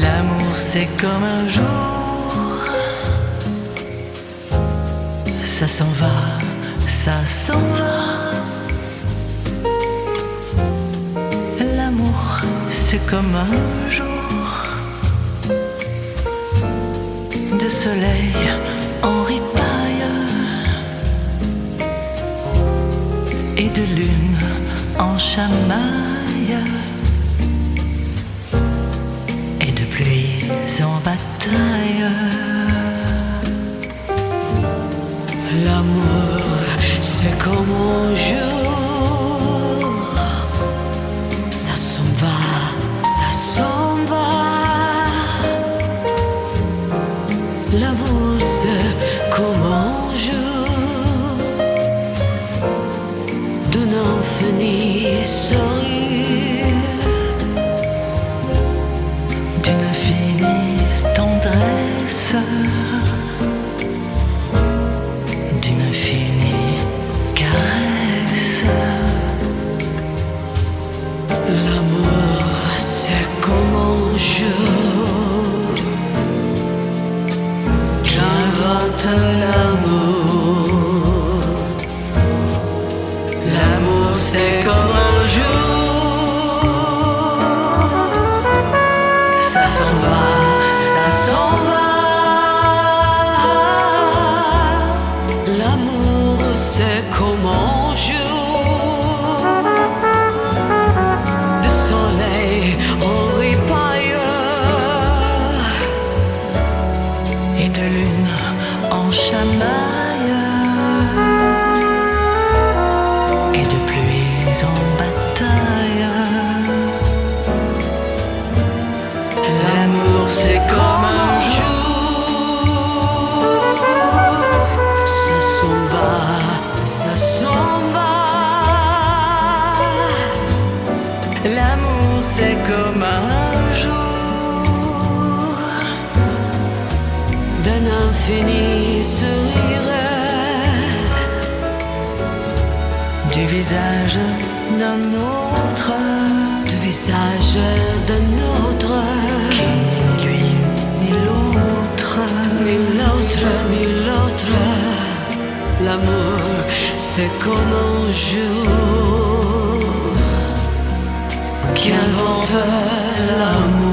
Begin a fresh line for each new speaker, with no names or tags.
L'amour c'est comme un jour, ça s'en va, ça s'en va. L'amour c'est comme un jour de soleil en ripaille et de lune en chamaille. et de pluie en bataille.
Comme un jour. Ça c'est comme un jour,
ça s'en va, ça s'en va.
L'amour, c'est comme
L'amour c'est comme un jour,
Ça s'en va, ça s'en va.
l'amour c'est comme un jour.
D'un infini sourire.
Du visage d'un autre
visage d'un autre.
qui ni lui ni l'autre.
Ni l'autre, ni l'autre. L'amour, c'est comme un jour qui invente l'amour.